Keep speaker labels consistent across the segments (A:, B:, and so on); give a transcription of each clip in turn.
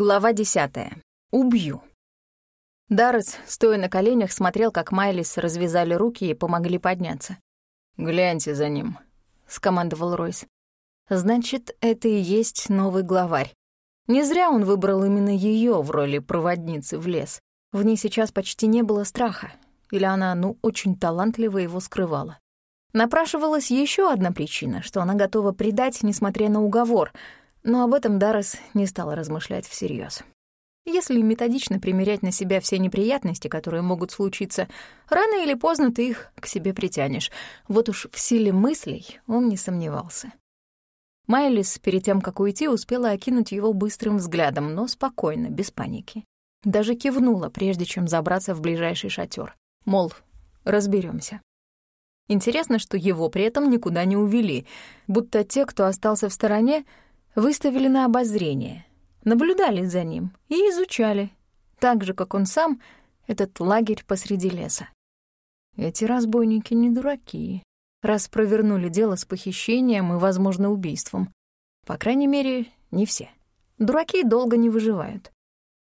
A: Глава десятая. Убью. Даррес, стоя на коленях, смотрел, как Майлис развязали руки и помогли подняться.
B: «Гляньте за ним», —
A: скомандовал Ройс. «Значит, это и есть новый главарь. Не зря он выбрал именно ее в роли проводницы в лес. В ней сейчас почти не было страха, или она, ну, очень талантливо его скрывала. Напрашивалась еще одна причина, что она готова предать, несмотря на уговор, но об этом Даррес не стала размышлять всерьез. Если методично примерять на себя все неприятности, которые могут случиться, рано или поздно ты их к себе притянешь. Вот уж в силе мыслей он не сомневался. Майлис, перед тем, как уйти, успела окинуть его быстрым взглядом, но спокойно, без паники. Даже кивнула, прежде чем забраться в ближайший шатер. Мол, разберемся. Интересно, что его при этом никуда не увели, будто те, кто остался в стороне, выставили на обозрение, наблюдали за ним и изучали, так же, как он сам, этот лагерь посреди леса. Эти разбойники не дураки, раз провернули дело с похищением и, возможно, убийством. По крайней мере, не все. Дураки долго не выживают.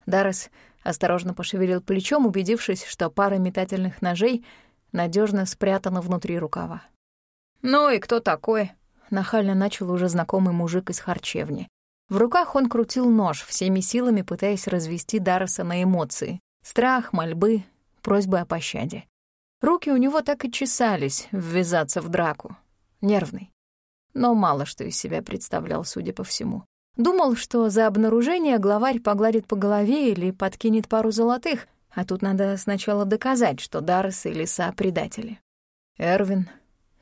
A: Даррес осторожно пошевелил плечом, убедившись, что пара метательных ножей надежно спрятана внутри рукава.
B: «Ну и кто такой?»
A: — нахально начал уже знакомый мужик из харчевни. В руках он крутил нож, всеми силами пытаясь развести Дарреса на эмоции. Страх, мольбы, просьбы о пощаде. Руки у него так и чесались ввязаться в драку. Нервный. Но мало что из себя представлял, судя по всему. Думал, что за обнаружение главарь погладит по голове или подкинет пару золотых, а тут надо сначала доказать, что Даррес и Лиса — предатели. «Эрвин»,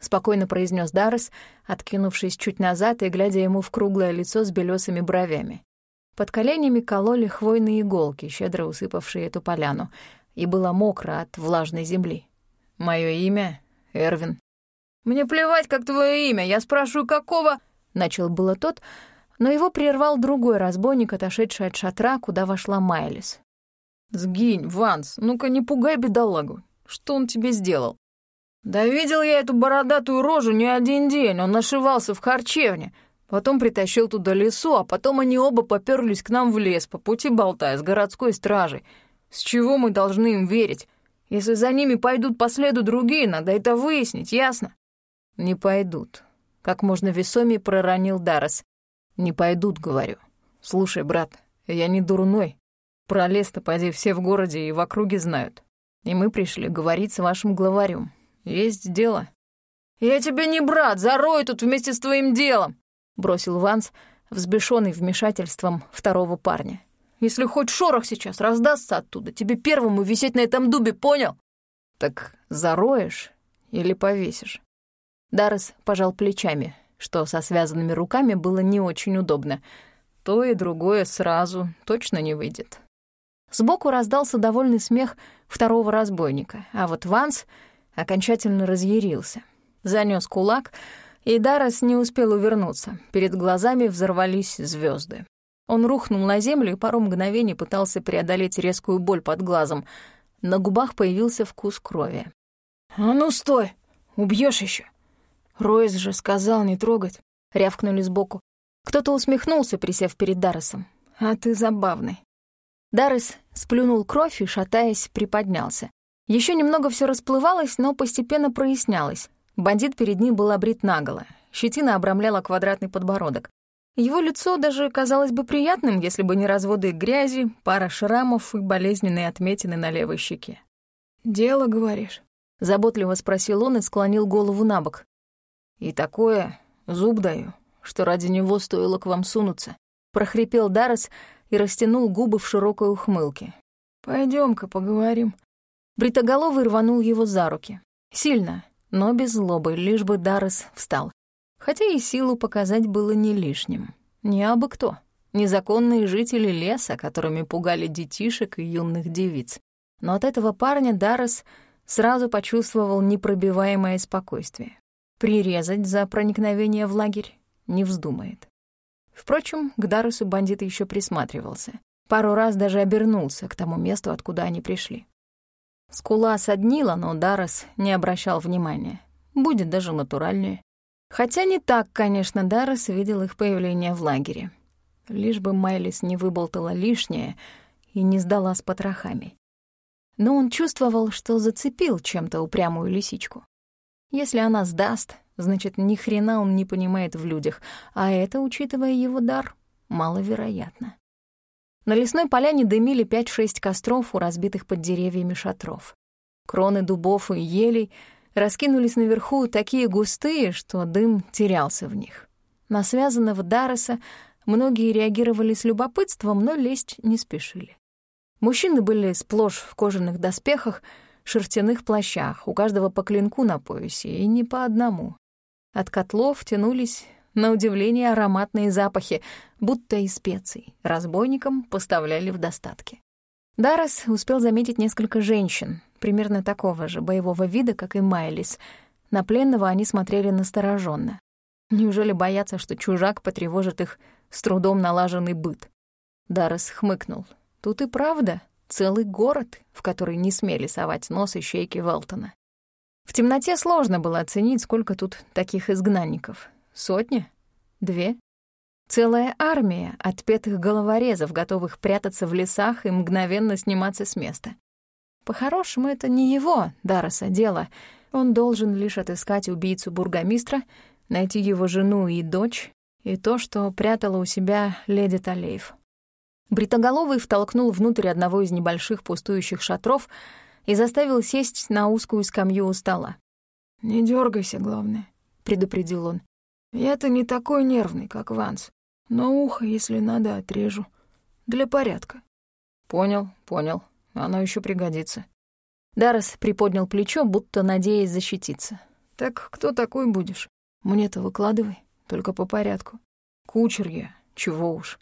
A: спокойно произнес Даррес, откинувшись чуть назад и глядя ему в круглое лицо с белесыми бровями. Под коленями кололи хвойные иголки, щедро усыпавшие эту поляну, и было мокро от влажной земли. Мое имя — Эрвин.
B: «Мне плевать, как твое имя, я спрашиваю, какого...»
A: Начал было тот, но его прервал другой разбойник, отошедший от шатра, куда вошла Майлис.
B: «Сгинь, Ванс, ну-ка не пугай бедолагу. Что он тебе сделал?» Да видел я эту бородатую рожу не один день, он нашивался в харчевне. Потом притащил туда лесу, а потом они оба попёрлись к нам в лес, по пути болтая, с городской стражей. С чего мы должны им верить? Если за ними пойдут по следу другие, надо это выяснить, ясно?
A: Не пойдут. Как можно весомее проронил Дарос. Не пойдут, говорю. Слушай, брат, я не дурной. Про лес-то, поди, все в городе и в округе знают. И мы пришли говорить с вашим главарем. Есть дело».
B: «Я тебе не брат, зарой тут вместе с твоим делом», —
A: бросил Ванс, взбешенный вмешательством второго парня.
B: «Если хоть шорох сейчас раздастся оттуда, тебе первому висеть на этом дубе, понял?»
A: «Так зароешь или повесишь?» Даррес пожал плечами, что со связанными руками было не очень удобно. То и другое сразу точно не выйдет. Сбоку раздался довольный смех второго разбойника, а вот Ванс окончательно разъярился. Занёс кулак, и Дарос не успел увернуться. Перед глазами взорвались звезды. Он рухнул на землю и пару мгновений пытался преодолеть резкую боль под глазом. На губах появился вкус крови.
B: «А ну стой! Убьешь еще. Ройс же сказал не трогать», — рявкнули сбоку.
A: Кто-то усмехнулся, присев перед Даросом. «А ты забавный». Даррес сплюнул кровь и, шатаясь, приподнялся. Еще немного все расплывалось, но постепенно прояснялось. Бандит перед ним был обрит наголо. Щетина обрамляла квадратный подбородок. Его лицо даже казалось бы приятным, если бы не разводы грязи, пара шрамов и болезненные отметины на левой щеке.
B: «Дело, говоришь?»
A: — заботливо спросил он и склонил голову на бок.
B: «И такое, зуб даю, что ради него стоило к вам сунуться», —
A: прохрипел Даррес и растянул губы в широкой ухмылке.
B: пойдем ка поговорим»,
A: Бритоголовый рванул его за руки. Сильно, но без злобы, лишь бы Даррес встал. Хотя и силу показать было не лишним. Не абы кто. Незаконные жители леса, которыми пугали детишек и юных девиц. Но от этого парня Даррес сразу почувствовал непробиваемое спокойствие. Прирезать за проникновение в лагерь не вздумает. Впрочем, к Дарресу бандит еще присматривался. Пару раз даже обернулся к тому месту, откуда они пришли. Скула соднила, но Даррес не обращал внимания. Будет даже натуральнее. Хотя не так, конечно, Даррес видел их появление в лагере. лишь бы Майлис не выболтала лишнее и не сдала с потрохами. Но он чувствовал, что зацепил чем-то упрямую лисичку. Если она сдаст, значит, ни хрена он не понимает в людях, а это, учитывая его дар, маловероятно. На лесной поляне дымили пять-шесть костров у разбитых под деревьями шатров. Кроны дубов и елей раскинулись наверху такие густые, что дым терялся в них. На связанного Дарреса многие реагировали с любопытством, но лезть не спешили. Мужчины были сплошь в кожаных доспехах, шерстяных плащах, у каждого по клинку на поясе, и не по одному. От котлов тянулись, на удивление, ароматные запахи, будто из специй. Разбойникам поставляли в достатке. Даррес успел заметить несколько женщин, примерно такого же боевого вида, как и Майлис. На пленного они смотрели настороженно. Неужели боятся, что чужак потревожит их с трудом налаженный быт? Даррес хмыкнул. Тут и правда целый город, в который не смели совать нос ищейки Велтона. В темноте сложно было оценить, сколько тут таких изгнанников. Сотня? Две? Целая армия отпетых головорезов, готовых прятаться в лесах и мгновенно сниматься с места. По-хорошему, это не его, Дароса, дело. Он должен лишь отыскать убийцу бургомистра, найти его жену и дочь, и то, что прятала у себя леди Талеев. Бритоголовый втолкнул внутрь одного из небольших пустующих шатров и заставил сесть на узкую скамью у стола.
B: «Не дергайся, главное», — предупредил он. «Я-то не такой нервный, как Ванс, но ухо, если надо, отрежу. Для порядка».
A: «Понял, понял. Оно еще пригодится». Даррес приподнял плечо, будто надеясь защититься.
B: «Так кто такой будешь? Мне-то выкладывай, только по порядку».
A: «Кучер я, чего уж».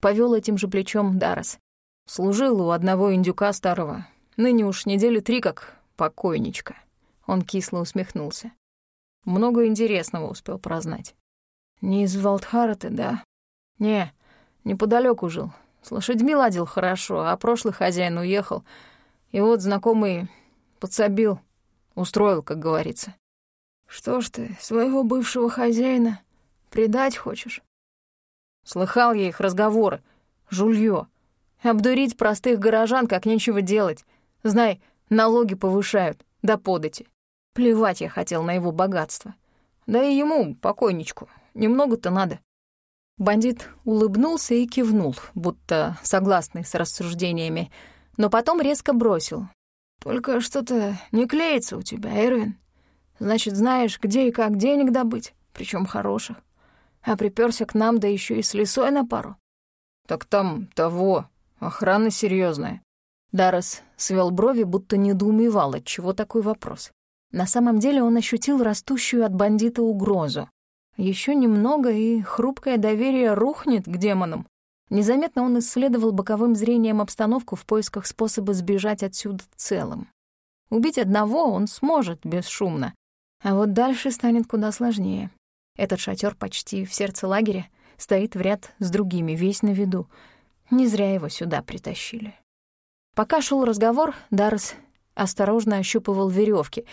A: Повел этим же плечом Даррес. Служил у одного индюка старого. Ныне уж недели три как покойничка. Он кисло усмехнулся. Много интересного успел прознать.
B: «Не из Валдхара ты, да?»
A: «Не, неподалеку жил. С лошадьми ладил хорошо, а прошлый хозяин уехал. И вот знакомый подсобил, устроил, как говорится.
B: Что ж ты, своего бывшего хозяина предать хочешь?
A: Слыхал я их разговоры. Жульё. Обдурить простых горожан, как нечего делать. Знай, налоги повышают, да подати. Плевать я хотел на его богатство. Да и ему, покойничку, немного-то надо. Бандит улыбнулся и кивнул, будто согласный с рассуждениями, но потом резко бросил.
B: «Только что-то не клеится у тебя, Эрвин. Значит, знаешь, где и как денег добыть, причем хороших. А приперся к нам, да еще и с лесой на пару».
A: «Так там того, охрана серьезная. Даррес свел брови, будто недоумевал, от чего такой вопрос. На самом деле он ощутил растущую от бандита угрозу. Еще немного, и хрупкое доверие рухнет к демонам. Незаметно он исследовал боковым зрением обстановку в поисках способа сбежать отсюда целым. Убить одного он сможет бесшумно, а вот дальше станет куда сложнее. Этот шатер почти в сердце лагеря стоит в ряд с другими, весь на виду. Не зря его сюда притащили. Пока шел разговор, Даррес осторожно ощупывал веревки,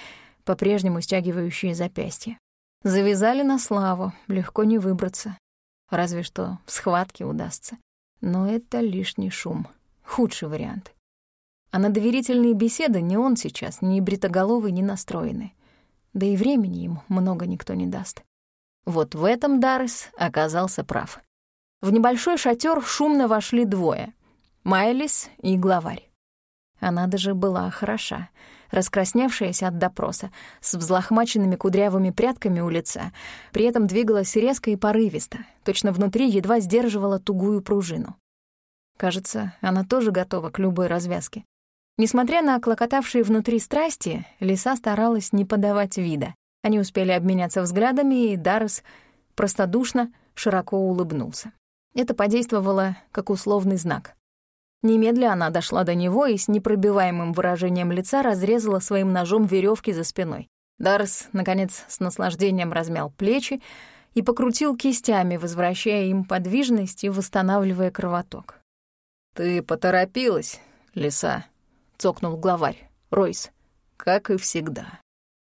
A: по-прежнему стягивающие запястья. Завязали на славу, легко не выбраться. Разве что в схватке удастся. Но это лишний шум. Худший вариант. А на доверительные беседы ни он сейчас, ни бритоголовый не настроены. Да и времени им много никто не даст. Вот в этом Даррес оказался прав. В небольшой шатер шумно вошли двое — Майлис и главарь. Она даже была хороша — раскрасневшаяся от допроса, с взлохмаченными кудрявыми прядками у лица, при этом двигалась резко и порывисто, точно внутри едва сдерживала тугую пружину. Кажется, она тоже готова к любой развязке. Несмотря на клокотавшие внутри страсти, Лиса старалась не подавать вида. Они успели обменяться взглядами, и Даррес простодушно, широко улыбнулся. Это подействовало как условный знак. Немедля она дошла до него и с непробиваемым выражением лица разрезала своим ножом веревки за спиной. Дарс, наконец, с наслаждением размял плечи и покрутил кистями, возвращая им подвижность и восстанавливая кровоток. «Ты поторопилась, лиса», — цокнул главарь, Ройс, как и всегда.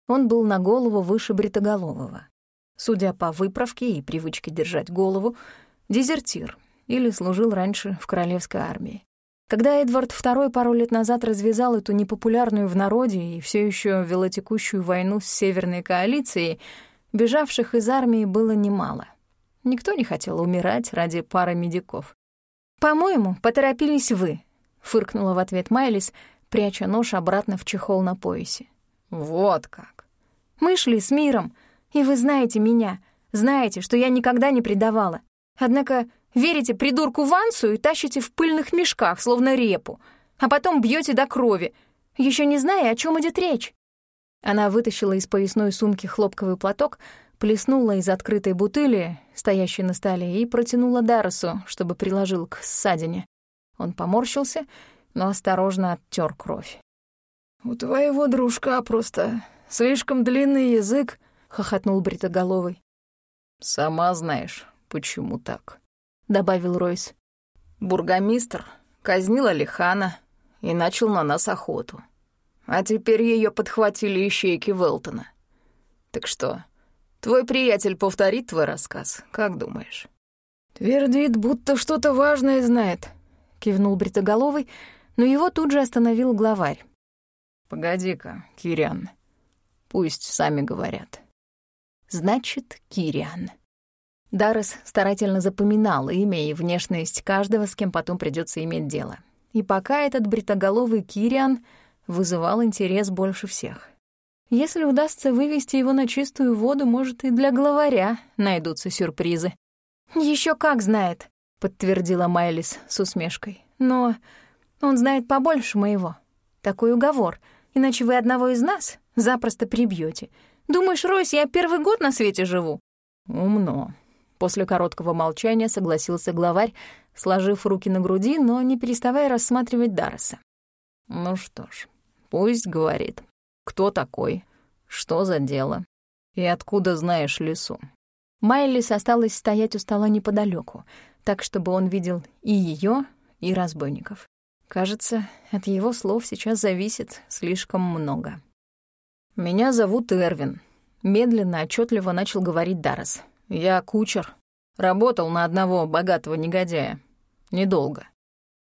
A: Он был на голову выше бритоголового. Судя по выправке и привычке держать голову, дезертир — или служил раньше в королевской армии. Когда Эдвард II пару лет назад развязал эту непопулярную в народе и все еще велотекущую войну с Северной коалицией, бежавших из армии было немало. Никто не хотел умирать ради пары медиков. «По-моему, поторопились вы», — фыркнула в ответ Майлис, пряча нож обратно в чехол на поясе.
B: «Вот как».
A: «Мы шли с миром, и вы знаете меня, знаете, что я никогда не предавала. Однако верите придурку Вансу и тащите в пыльных мешках, словно репу, а потом бьете до крови, еще не зная, о чем идет речь». Она вытащила из поясной сумки хлопковый платок, плеснула из открытой бутыли, стоящей на столе, и протянула Дарресу, чтобы приложил к ссадине. Он поморщился, но осторожно оттер кровь.
B: «У твоего дружка просто слишком длинный язык», — хохотнул Бритоголовый. «Сама знаешь, почему так», — добавил Ройс. «Бургомистр казнил Алихана и начал на нас охоту. А теперь ее подхватили ищейки Велтона. Так что, твой приятель повторит твой рассказ, как думаешь?» «Твердит, будто что-то важное знает», — кивнул Бритоголовый, но его тут же остановил главарь. «Погоди-ка, Кириан, пусть сами говорят».
A: Значит, Кириан. Даррес старательно запоминал имя и внешность каждого, с кем потом придется иметь дело. И пока этот бритоголовый Кириан вызывал интерес больше всех. Если удастся вывести его на чистую воду, может, и для главаря найдутся сюрпризы. Еще как знает», — подтвердила Майлис с усмешкой. «Но он знает побольше моего. Такой уговор, иначе вы одного из нас запросто прибьете. Думаешь, Ройс, я первый год на свете живу?»
B: «Умно». После короткого молчания согласился главарь, сложив руки на груди, но не переставая рассматривать Дарреса. «Ну что ж, пусть говорит. Кто такой? Что за дело? И откуда знаешь лесу?»
A: Майлис осталась стоять у стола неподалеку, так, чтобы он видел и ее, и разбойников. Кажется, от его слов сейчас зависит слишком много.
B: «Меня зовут Эрвин», — медленно, отчетливо начал говорить Даррес. «Я кучер. Работал на одного богатого негодяя. Недолго».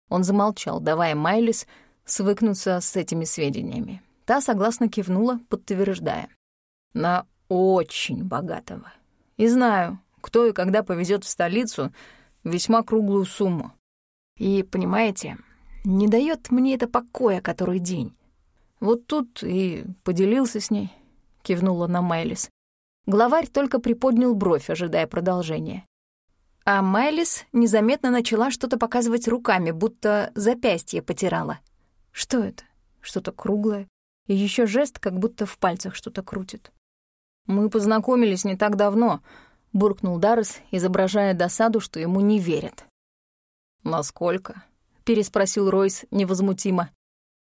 B: Он замолчал, давая Майлис свыкнуться с этими сведениями. Та согласно кивнула, подтверждая. «На очень богатого. И знаю, кто и когда повезет в столицу весьма круглую сумму. И, понимаете, не дает мне это покоя который день. Вот тут и поделился с ней, кивнула на Майлис. Главарь только приподнял бровь, ожидая продолжения. А Майлис незаметно начала что-то показывать руками, будто запястье потирала. Что это? Что-то круглое. И еще жест, как будто в пальцах что-то крутит. «Мы познакомились не так давно», — буркнул Даррес, изображая досаду, что ему не верят. «Насколько?» — переспросил Ройс невозмутимо.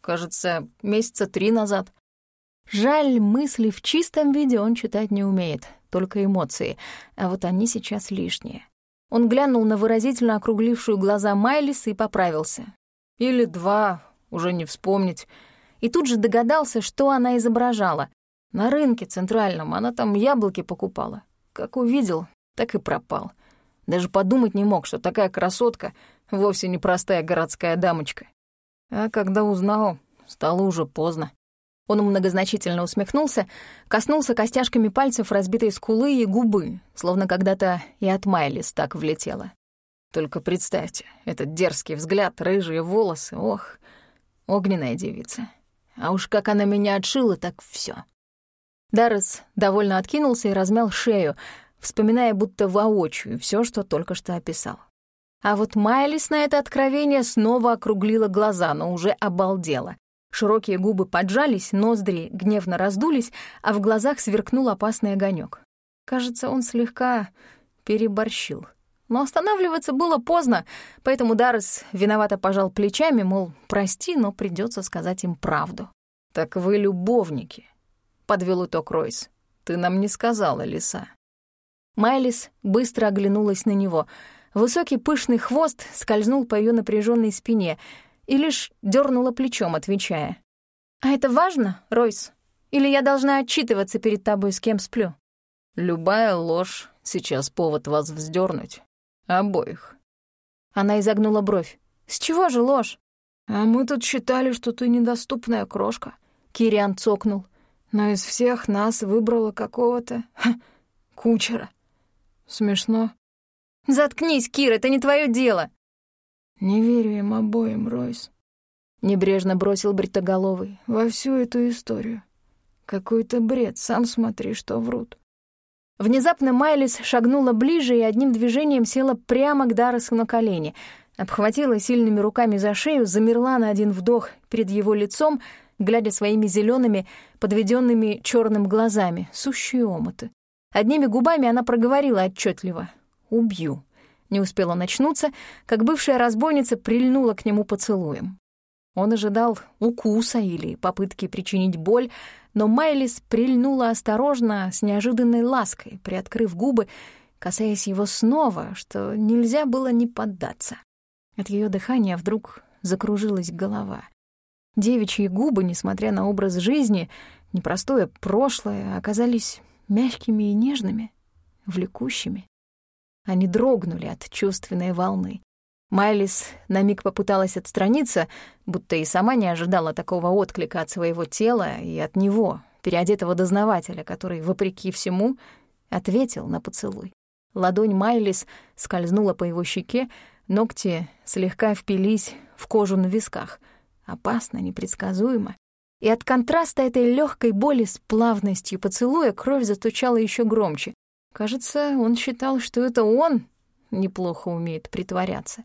B: Кажется, месяца три назад. Жаль, мысли в чистом виде он читать не умеет, только эмоции, а вот они сейчас лишние. Он глянул на выразительно округлившую глаза Майлис и поправился. Или два, уже не вспомнить. И тут же догадался, что она изображала. На рынке центральном она там яблоки покупала. Как увидел, так и пропал. Даже подумать не мог, что такая красотка вовсе не простая городская дамочка. А когда узнал, стало уже поздно. Он многозначительно усмехнулся, коснулся костяшками пальцев разбитой скулы и губы, словно когда-то и от Майлис так влетело. Только представьте, этот дерзкий взгляд, рыжие волосы, ох, огненная девица. А уж как она меня отшила, так все. Даррес довольно откинулся и размял шею, вспоминая будто воочию все, что только что описал. А вот Майлис на это откровение снова округлила глаза, но уже обалдела. Широкие губы поджались, ноздри гневно раздулись, а в глазах сверкнул опасный огонек. Кажется, он слегка переборщил. Но останавливаться было поздно, поэтому Даррес виновато пожал плечами, мол, прости, но придется сказать им правду. «Так вы любовники», — подвел итог Ройс. «Ты нам не сказала, лиса». Майлис быстро оглянулась на него — Высокий пышный хвост скользнул по ее напряженной спине и лишь дернула плечом, отвечая. «А это важно, Ройс? Или я должна отчитываться перед тобой, с кем сплю?» «Любая ложь сейчас повод вас вздернуть. Обоих».
A: Она изогнула бровь. «С чего же ложь?»
B: «А мы тут считали, что ты недоступная крошка», — Кириан цокнул. «Но из всех нас выбрала какого-то... кучера. Смешно».
A: «Заткнись, Кир, это не твое дело!»
B: «Не верю им обоим, Ройс», — небрежно бросил Бритоголовый, — «во всю эту историю. Какой-то бред, сам смотри, что врут».
A: Внезапно Майлис шагнула ближе и одним движением села прямо к Дарресу на колени, обхватила сильными руками за шею, замерла на один вдох перед его лицом, глядя своими зелеными, подведенными черным глазами, сущие омуты. Одними губами она проговорила отчетливо «Убью». Не успела начнуться, как бывшая разбойница прильнула к нему поцелуем. Он ожидал укуса или попытки причинить боль, но Майлис прильнула осторожно, с неожиданной лаской, приоткрыв губы, касаясь его снова, что нельзя было не поддаться. От ее дыхания вдруг закружилась голова. Девичьи губы, несмотря на образ жизни, непростое прошлое, оказались мягкими и нежными, влекущими. Они дрогнули от чувственной волны. Майлис на миг попыталась отстраниться, будто и сама не ожидала такого отклика от своего тела и от него, переодетого дознавателя, который, вопреки всему, ответил на поцелуй. Ладонь Майлис скользнула по его щеке, ногти слегка впились в кожу на висках. Опасно, непредсказуемо. И от контраста этой легкой боли с плавностью поцелуя кровь затучала еще громче. Кажется, он считал, что это он неплохо умеет притворяться.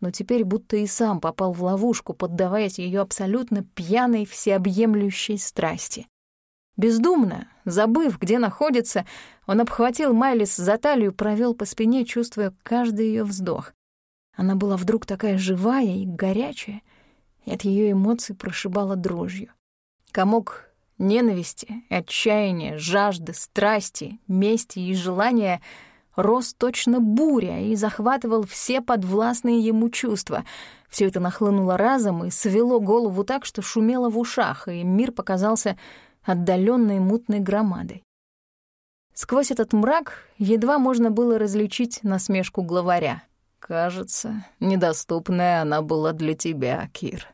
A: Но теперь будто и сам попал в ловушку, поддаваясь ее абсолютно пьяной, всеобъемлющей страсти. Бездумно, забыв, где находится, он обхватил Майлис за талию, провел по спине, чувствуя каждый ее вздох. Она была вдруг такая живая и горячая, и от ее эмоций прошибала дрожью. Комок ненависти, отчаяния, жажды, страсти, мести и желания рос точно буря и захватывал все подвластные ему чувства. Все это нахлынуло разом и свело голову так, что шумело в ушах, и мир показался отдаленной мутной громадой. Сквозь этот мрак едва можно было различить насмешку главаря. «Кажется, недоступная она была для тебя, Кир».